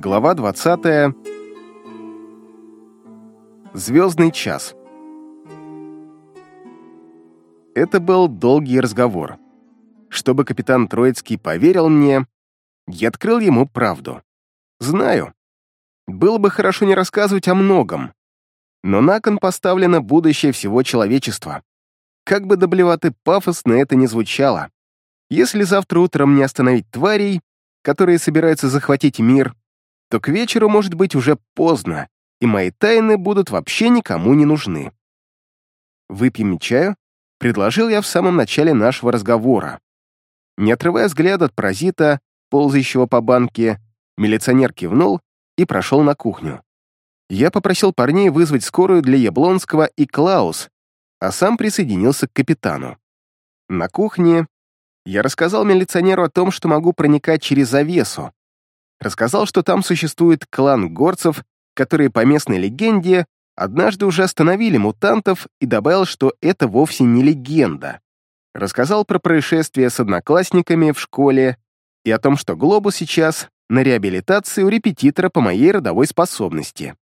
Глава 20. Звездный час. Это был долгий разговор. Чтобы капитан Троицкий поверил мне, я открыл ему правду. Знаю, было бы хорошо не рассказывать о многом, но на кон поставлено будущее всего человечества. Как бы доблевато пафосно это ни звучало. Если завтра утром не остановить тварей, которые собираются захватить мир, то к вечеру может быть уже поздно, и мои тайны будут вообще никому не нужны. «Выпьем чаю?» — предложил я в самом начале нашего разговора. Не отрывая взгляд от паразита, ползающего по банке, милиционер кивнул и прошел на кухню. Я попросил парней вызвать скорую для Яблонского и Клаус, а сам присоединился к капитану. На кухне я рассказал милиционеру о том, что могу проникать через завесу, рассказал, что там существует клан горцев, которые, по местной легенде, однажды уже остановили мутантов и добавил, что это вовсе не легенда. Рассказал про происшествие с одноклассниками в школе и о том, что Глобус сейчас на реабилитации у репетитора по моей родовой способности.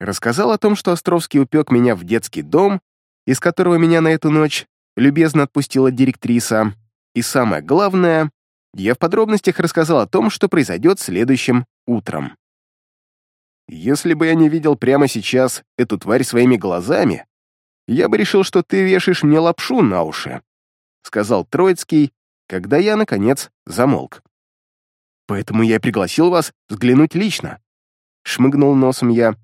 Рассказал о том, что Островский упек меня в детский дом, из которого меня на эту ночь любезно отпустила директриса, и самое главное, я в подробностях рассказал о том, что произойдет следующим утром. «Если бы я не видел прямо сейчас эту тварь своими глазами, я бы решил, что ты вешаешь мне лапшу на уши», сказал Троицкий, когда я, наконец, замолк. «Поэтому я пригласил вас взглянуть лично», шмыгнул носом я.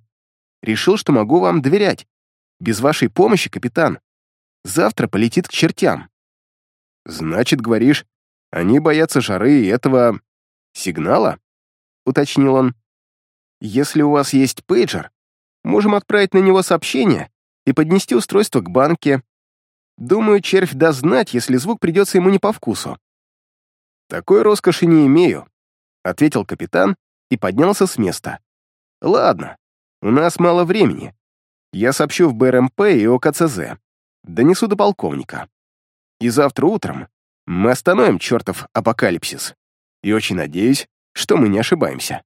«Решил, что могу вам доверять. Без вашей помощи, капитан. Завтра полетит к чертям». «Значит, говоришь, они боятся жары и этого... сигнала?» — уточнил он. «Если у вас есть пейджер, можем отправить на него сообщение и поднести устройство к банке. Думаю, червь даст знать, если звук придется ему не по вкусу». «Такой роскоши не имею», — ответил капитан и поднялся с места. «Ладно, у нас мало времени. Я сообщу в БРМП и ОКЦЗ. Донесу до полковника. И завтра утром мы остановим чертов апокалипсис. И очень надеюсь, что мы не ошибаемся.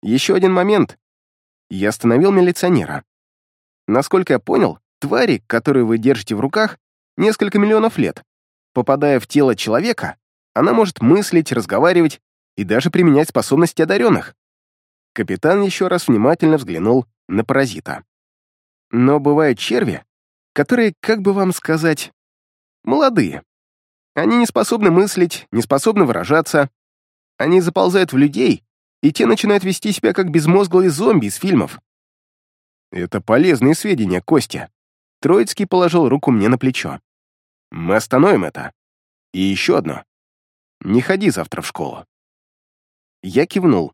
Еще один момент. Я остановил милиционера. Насколько я понял, твари, которые вы держите в руках, несколько миллионов лет. Попадая в тело человека, она может мыслить, разговаривать и даже применять способности одаренных. Капитан еще раз внимательно взглянул на паразита. Но бывают черви, которые, как бы вам сказать, молодые. Они не способны мыслить, не способны выражаться. Они заползают в людей, и те начинают вести себя как безмозглые зомби из фильмов. Это полезные сведения, Костя. Троицкий положил руку мне на плечо. Мы остановим это. И еще одно. Не ходи завтра в школу. Я кивнул.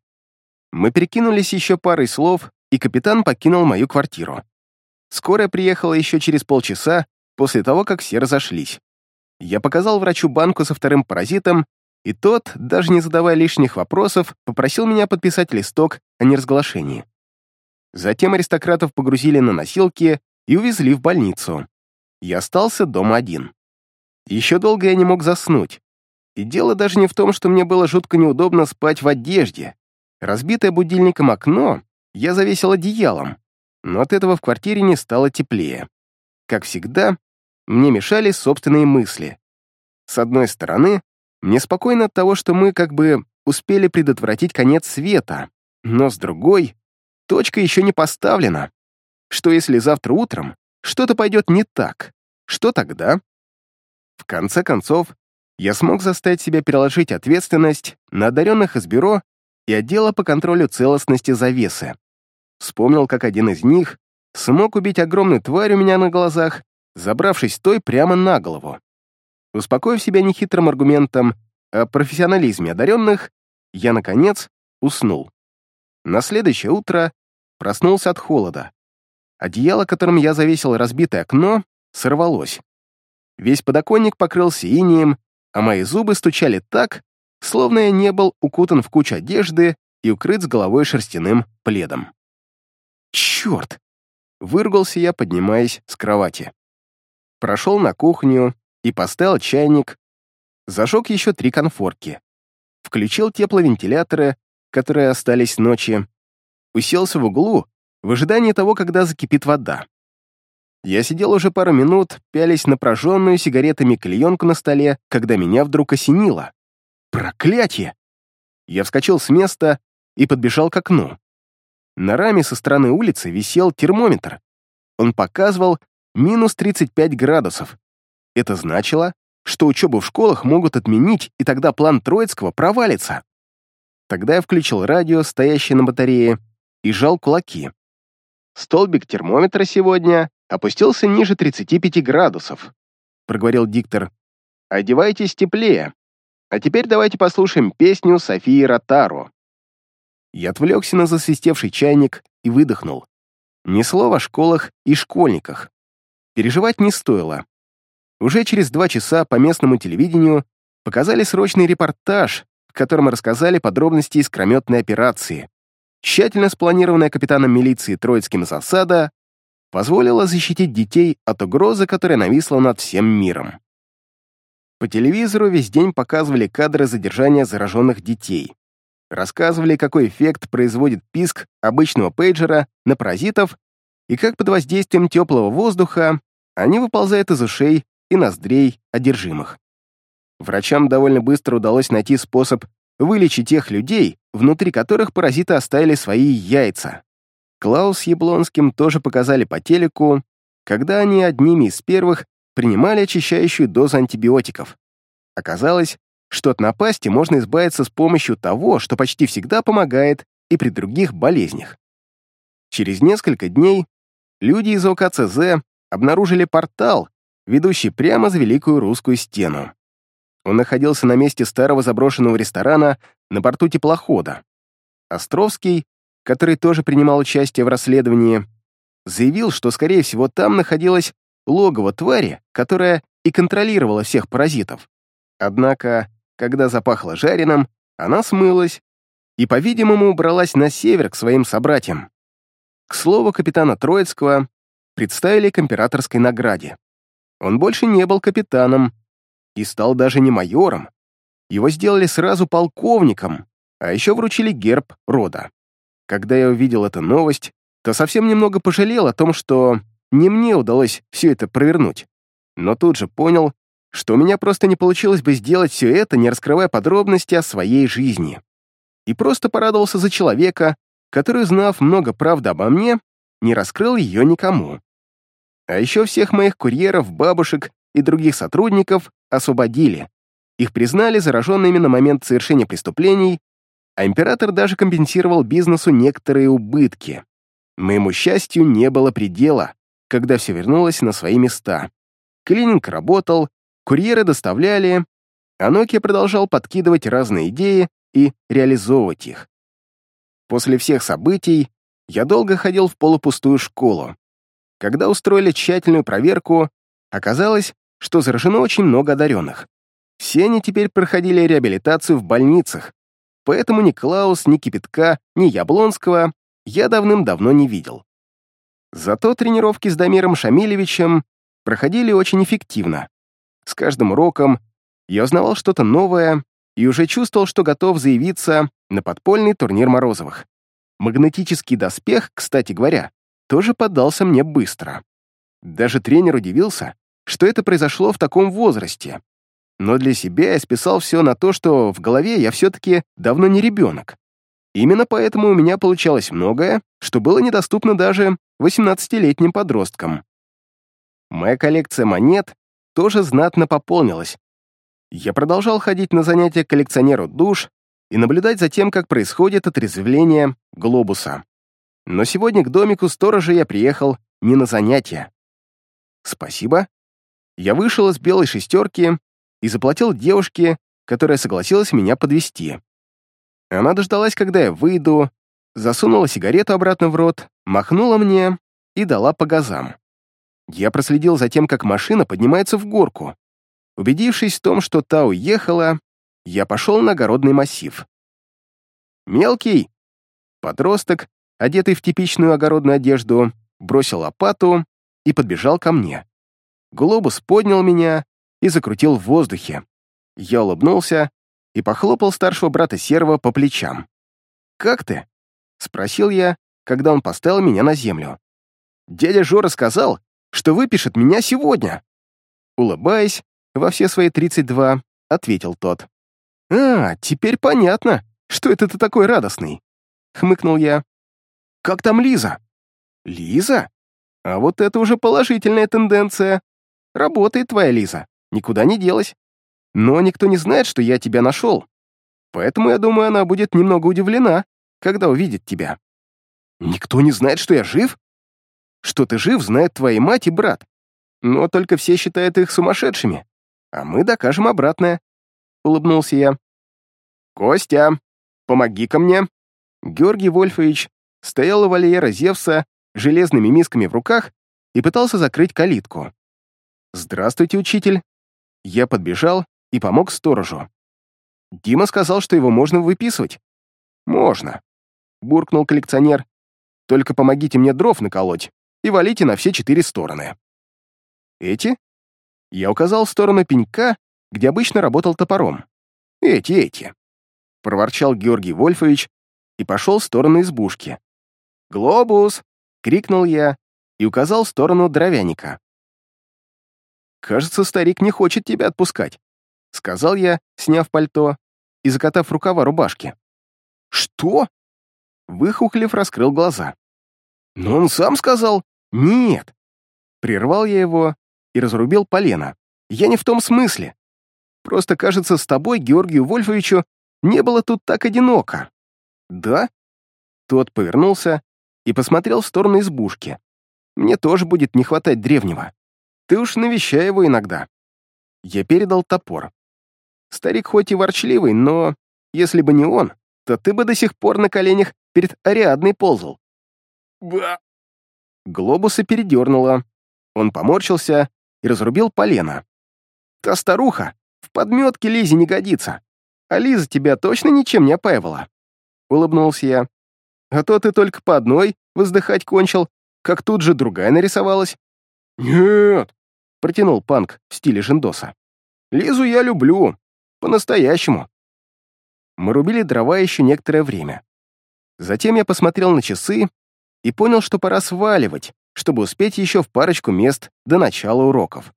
Мы перекинулись еще парой слов, и капитан покинул мою квартиру. Скорая приехала еще через полчаса после того, как все разошлись. Я показал врачу банку со вторым паразитом, и тот, даже не задавая лишних вопросов, попросил меня подписать листок о неразглашении. Затем аристократов погрузили на носилки и увезли в больницу. Я остался дома один. Еще долго я не мог заснуть. И дело даже не в том, что мне было жутко неудобно спать в одежде. Разбитое будильником окно я завесил одеялом, но от этого в квартире не стало теплее. Как всегда, мне мешали собственные мысли. С одной стороны, мне спокойно от того, что мы как бы успели предотвратить конец света, но с другой, точка еще не поставлена. Что если завтра утром что-то пойдет не так? Что тогда? В конце концов, я смог заставить себя переложить ответственность на одаренных из бюро и отдела по контролю целостности завесы. Вспомнил, как один из них смог убить огромную тварь у меня на глазах забравшись той прямо на голову. Успокоив себя нехитрым аргументом о профессионализме одаренных, я, наконец, уснул. На следующее утро проснулся от холода. Одеяло, которым я завесил разбитое окно, сорвалось. Весь подоконник покрылся инием, а мои зубы стучали так, словно я не был укутан в кучу одежды и укрыт с головой шерстяным пледом. «Черт!» — выругался я, поднимаясь с кровати прошел на кухню и поставил чайник, зажег еще три конфорки, включил тепловентиляторы, которые остались ночи, уселся в углу в ожидании того, когда закипит вода. Я сидел уже пару минут, пялись на прожженную сигаретами клеенку на столе, когда меня вдруг осенило. Проклятие! Я вскочил с места и подбежал к окну. На раме со стороны улицы висел термометр. Он показывал минус 35 градусов. Это значило, что учебу в школах могут отменить, и тогда план Троицкого провалится. Тогда я включил радио, стоящее на батарее, и сжал кулаки. «Столбик термометра сегодня опустился ниже 35 градусов», проговорил диктор. «Одевайтесь теплее. А теперь давайте послушаем песню Софии Ротару». Я отвлекся на засвистевший чайник и выдохнул. Ни слова о школах и школьниках. Переживать не стоило. Уже через два часа по местному телевидению показали срочный репортаж, в котором рассказали подробности искрометной операции. Тщательно спланированная капитаном милиции Троицким засада позволила защитить детей от угрозы, которая нависла над всем миром. По телевизору весь день показывали кадры задержания зараженных детей. Рассказывали, какой эффект производит писк обычного пейджера на паразитов и как под воздействием теплого воздуха они выползают из ушей и ноздрей одержимых. Врачам довольно быстро удалось найти способ вылечить тех людей, внутри которых паразиты оставили свои яйца. Клаус с Яблонским тоже показали по телеку, когда они одними из первых принимали очищающую дозу антибиотиков. Оказалось, что от напасти можно избавиться с помощью того, что почти всегда помогает и при других болезнях. Через несколько дней люди из ОКЦЗ обнаружили портал, ведущий прямо за Великую Русскую стену. Он находился на месте старого заброшенного ресторана на борту теплохода. Островский, который тоже принимал участие в расследовании, заявил, что, скорее всего, там находилось логово твари, которая и контролировала всех паразитов. Однако, когда запахло жареным, она смылась и, по-видимому, убралась на север к своим собратьям. К слову, капитана Троицкого представили к императорской награде. Он больше не был капитаном и стал даже не майором. Его сделали сразу полковником, а еще вручили герб рода. Когда я увидел эту новость, то совсем немного пожалел о том, что не мне удалось все это провернуть. Но тут же понял, что у меня просто не получилось бы сделать все это, не раскрывая подробности о своей жизни. И просто порадовался за человека, который, узнав много правды обо мне, не раскрыл ее никому. А еще всех моих курьеров, бабушек и других сотрудников освободили. Их признали зараженными на момент совершения преступлений, а император даже компенсировал бизнесу некоторые убытки. Моему счастью не было предела, когда все вернулось на свои места. Клининг работал, курьеры доставляли, а Nokia продолжал подкидывать разные идеи и реализовывать их. После всех событий я долго ходил в полупустую школу. Когда устроили тщательную проверку, оказалось, что заражено очень много одаренных. Все они теперь проходили реабилитацию в больницах, поэтому ни Клаус, ни Кипятка, ни Яблонского я давным-давно не видел. Зато тренировки с Дамиром Шамилевичем проходили очень эффективно. С каждым уроком я узнавал что-то новое и уже чувствовал, что готов заявиться на подпольный турнир Морозовых. Магнетический доспех, кстати говоря, тоже поддался мне быстро. Даже тренер удивился, что это произошло в таком возрасте. Но для себя я списал все на то, что в голове я все-таки давно не ребенок. Именно поэтому у меня получалось многое, что было недоступно даже 18-летним подросткам. Моя коллекция монет тоже знатно пополнилась. Я продолжал ходить на занятия коллекционеру душ и наблюдать за тем, как происходит отрезвление глобуса. Но сегодня к домику сторожа я приехал не на занятия. Спасибо. Я вышел из белой шестерки и заплатил девушке, которая согласилась меня подвести. Она дождалась, когда я выйду, засунула сигарету обратно в рот, махнула мне и дала по газам. Я проследил за тем, как машина поднимается в горку. Убедившись в том, что та уехала, я пошел на огородный массив. «Мелкий!» Подросток одетый в типичную огородную одежду, бросил лопату и подбежал ко мне. Глобус поднял меня и закрутил в воздухе. Я улыбнулся и похлопал старшего брата Серва по плечам. как ты?» — спросил я, когда он поставил меня на землю. «Дядя Жора сказал, что выпишет меня сегодня!» Улыбаясь, во все свои 32, ответил тот. «А, теперь понятно, что это ты такой радостный!» — хмыкнул я. «Как там Лиза?» «Лиза? А вот это уже положительная тенденция. Работает твоя Лиза, никуда не делась. Но никто не знает, что я тебя нашел. Поэтому, я думаю, она будет немного удивлена, когда увидит тебя. Никто не знает, что я жив? Что ты жив, знает твоя мать и брат. Но только все считают их сумасшедшими. А мы докажем обратное. Улыбнулся я. «Костя, помоги-ка мне!» Георгий Вольфович стоял у вольера Зевса железными мисками в руках и пытался закрыть калитку. «Здравствуйте, учитель!» Я подбежал и помог сторожу. Дима сказал, что его можно выписывать. «Можно», — буркнул коллекционер. «Только помогите мне дров наколоть и валите на все четыре стороны». «Эти?» Я указал в сторону пенька, где обычно работал топором. «Эти, эти», — проворчал Георгий Вольфович и пошел в сторону избушки. «Глобус!» — крикнул я и указал в сторону дровяника. «Кажется, старик не хочет тебя отпускать», — сказал я, сняв пальто и закатав рукава рубашки. «Что?» Выхухлев раскрыл глаза. «Но он сам сказал «нет». Прервал я его и разрубил полено. «Я не в том смысле. Просто, кажется, с тобой, Георгию Вольфовичу, не было тут так одиноко». «Да?» Тот повернулся и посмотрел в сторону избушки. «Мне тоже будет не хватать древнего. Ты уж навещай его иногда». Я передал топор. Старик хоть и ворчливый, но если бы не он, то ты бы до сих пор на коленях перед Ариадной ползал. Ба! Глобуса передернуло. Он поморщился и разрубил полено. Та старуха в подметке Лизе не годится. А Лиза тебя точно ничем не опаивала? Улыбнулся я. А то ты только по одной воздыхать кончил, как тут же другая нарисовалась. «Нет!» — протянул Панк в стиле Жендоса. «Лизу я люблю, по-настоящему. Мы рубили дрова еще некоторое время. Затем я посмотрел на часы и понял, что пора сваливать, чтобы успеть еще в парочку мест до начала уроков.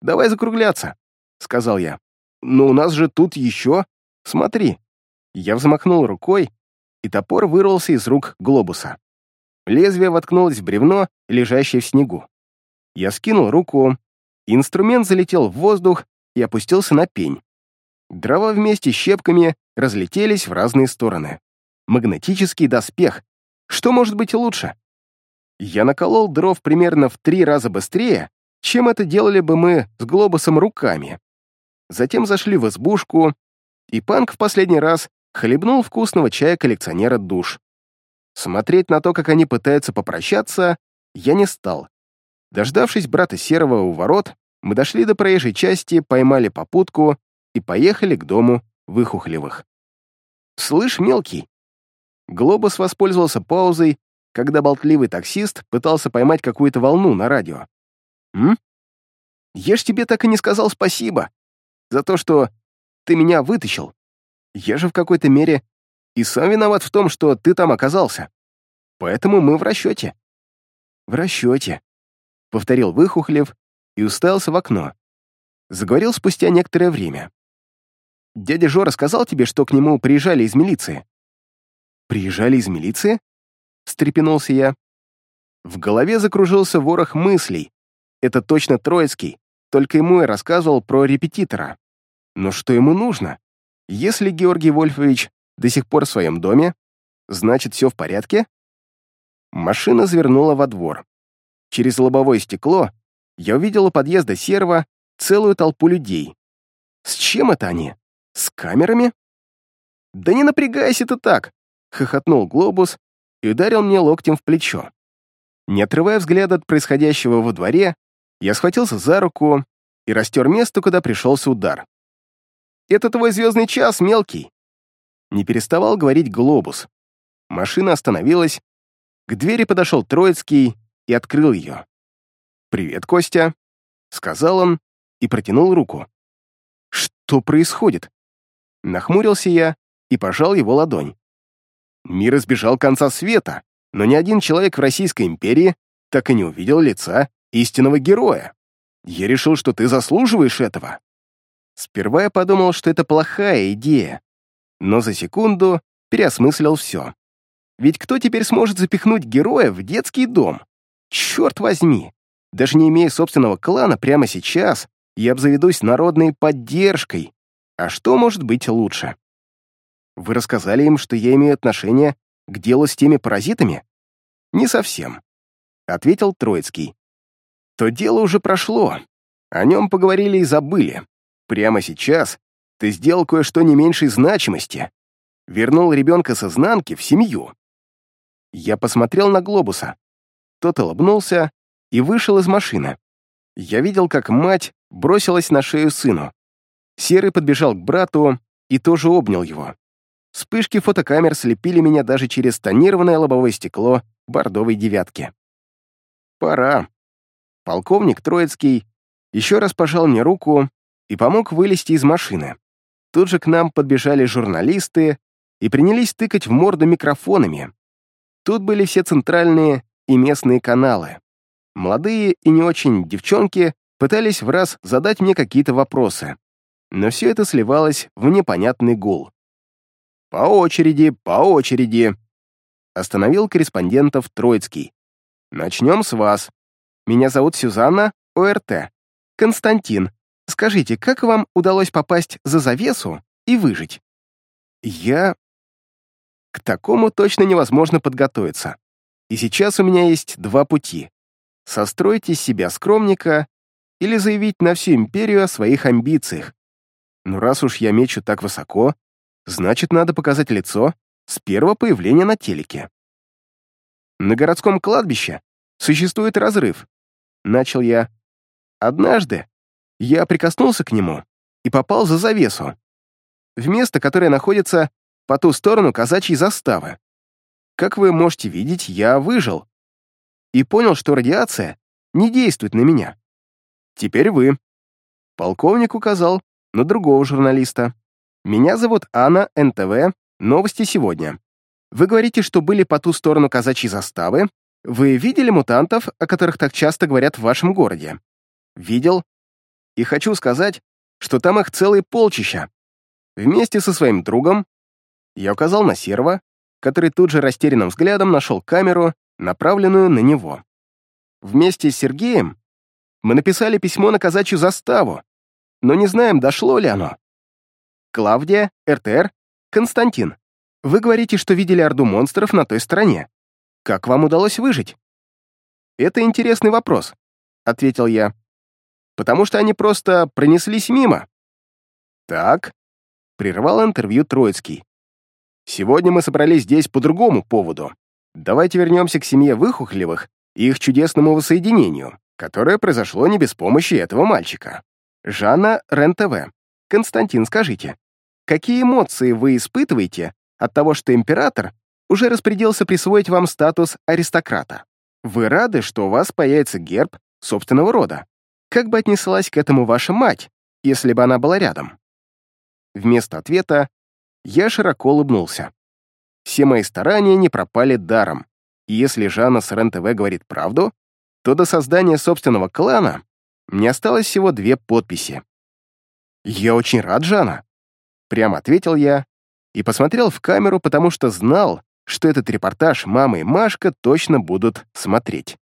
«Давай закругляться», — сказал я. «Но у нас же тут еще... Смотри». Я взмахнул рукой, и топор вырвался из рук глобуса. Лезвие воткнулось в бревно, лежащее в снегу. Я скинул руку, инструмент залетел в воздух и опустился на пень. Дрова вместе с щепками разлетелись в разные стороны. Магнетический доспех. Что может быть лучше? Я наколол дров примерно в три раза быстрее, чем это делали бы мы с глобусом руками. Затем зашли в избушку, и Панк в последний раз хлебнул вкусного чая коллекционера душ. Смотреть на то, как они пытаются попрощаться, я не стал. Дождавшись брата Серого у ворот, мы дошли до проезжей части, поймали попутку и поехали к дому Выхухлевых. «Слышь, мелкий!» Глобус воспользовался паузой, когда болтливый таксист пытался поймать какую-то волну на радио. «М? Я ж тебе так и не сказал спасибо за то, что ты меня вытащил. Я же в какой-то мере и сам виноват в том, что ты там оказался. Поэтому мы в расчете». «В расчете», — повторил Выхухлев и уставился в окно. Заговорил спустя некоторое время. Дядя Жора сказал тебе, что к нему приезжали из милиции?» «Приезжали из милиции?» — встрепенулся я. В голове закружился ворох мыслей. Это точно Троицкий, только ему я рассказывал про репетитора. Но что ему нужно? Если Георгий Вольфович до сих пор в своем доме, значит, все в порядке? Машина завернула во двор. Через лобовое стекло я увидел у подъезда Серого целую толпу людей. С чем это они? С камерами? Да не напрягайся ты так, хохотнул Глобус и ударил мне локтем в плечо. Не отрывая взгляда от происходящего во дворе, я схватился за руку и растер место, куда пришелся удар. «Это твой звездный час, мелкий!» Не переставал говорить Глобус. Машина остановилась, к двери подошел Троицкий и открыл ее. «Привет, Костя», — сказал он и протянул руку. «Что происходит?» Нахмурился я и пожал его ладонь. Мир избежал конца света, но ни один человек в Российской империи так и не увидел лица истинного героя. Я решил, что ты заслуживаешь этого. Сперва я подумал, что это плохая идея, но за секунду переосмыслил все. Ведь кто теперь сможет запихнуть героя в детский дом? Черт возьми! Даже не имея собственного клана прямо сейчас, я обзаведусь народной поддержкой. А что может быть лучше? Вы рассказали им, что я имею отношение к делу с теми паразитами? Не совсем, — ответил Троицкий. То дело уже прошло. О нем поговорили и забыли. Прямо сейчас ты сделал кое-что не меньшей значимости. Вернул ребенка с изнанки в семью. Я посмотрел на глобуса. Тот улыбнулся и вышел из машины. Я видел, как мать бросилась на шею сыну. Серый подбежал к брату и тоже обнял его. Вспышки фотокамер слепили меня даже через тонированное лобовое стекло бордовой девятки. Пора. Полковник Троицкий еще раз пожал мне руку и помог вылезти из машины. Тут же к нам подбежали журналисты и принялись тыкать в морду микрофонами. Тут были все центральные и местные каналы. Молодые и не очень девчонки пытались в раз задать мне какие-то вопросы, но все это сливалось в непонятный гул. «По очереди, по очереди!» Остановил корреспондентов Троицкий. «Начнем с вас. Меня зовут Сюзанна, ОРТ. Константин, скажите, как вам удалось попасть за завесу и выжить?» «Я...» К такому точно невозможно подготовиться. И сейчас у меня есть два пути. Состроить из себя скромника или заявить на всю империю о своих амбициях. Но раз уж я мечу так высоко, значит, надо показать лицо с первого появления на телеке. На городском кладбище существует разрыв. Начал я. Однажды я прикоснулся к нему и попал за завесу, в место, которое находится по ту сторону казачьей заставы. Как вы можете видеть, я выжил и понял, что радиация не действует на меня. Теперь вы. Полковник указал на другого журналиста. Меня зовут Анна, НТВ, новости сегодня. Вы говорите, что были по ту сторону казачьей заставы. Вы видели мутантов, о которых так часто говорят в вашем городе? Видел. И хочу сказать, что там их целые полчища. Вместе со своим другом я указал на серва, который тут же растерянным взглядом нашел камеру, направленную на него. Вместе с Сергеем мы написали письмо на казачью заставу, но не знаем, дошло ли оно. Клавдия, РТР, Константин, вы говорите, что видели орду монстров на той стороне. Как вам удалось выжить? Это интересный вопрос, ответил я. Потому что они просто пронеслись мимо. Так, прервал интервью Троицкий. Сегодня мы собрались здесь по другому поводу. Давайте вернемся к семье Выхухлевых и их чудесному воссоединению, которое произошло не без помощи этого мальчика. Жанна РЕН-ТВ. Константин, скажите, какие эмоции вы испытываете от того, что император уже распорядился присвоить вам статус аристократа? Вы рады, что у вас появится герб собственного рода? Как бы отнеслась к этому ваша мать, если бы она была рядом? Вместо ответа я широко улыбнулся. Все мои старания не пропали даром, и если Жанна с РЕН-ТВ говорит правду, то до создания собственного клана мне осталось всего две подписи. «Я очень рад, Жанна», — прямо ответил я и посмотрел в камеру, потому что знал, что этот репортаж мама и Машка точно будут смотреть.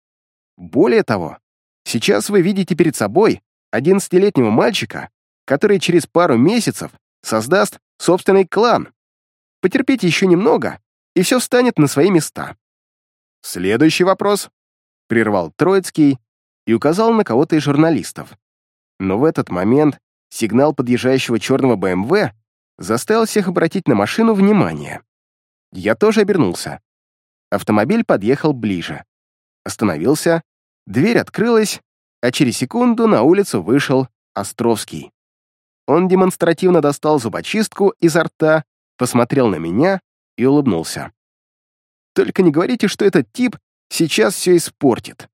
Более того, сейчас вы видите перед собой 11-летнего мальчика, который через пару месяцев создаст собственный клан. Потерпите еще немного, и все встанет на свои места. Следующий вопрос, — прервал Троицкий и указал на кого-то из журналистов. Но в этот момент сигнал подъезжающего черного БМВ заставил всех обратить на машину внимание. Я тоже обернулся. Автомобиль подъехал ближе. Остановился, дверь открылась, а через секунду на улицу вышел Островский. Он демонстративно достал зубочистку изо рта, посмотрел на меня и улыбнулся. «Только не говорите, что этот тип сейчас все испортит».